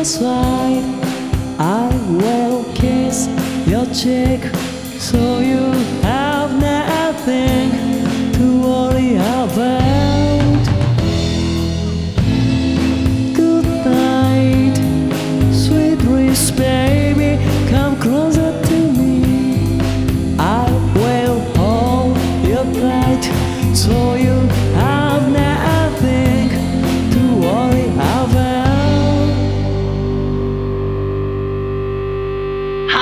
your side. I will kiss your cheek so you have nothing to worry about.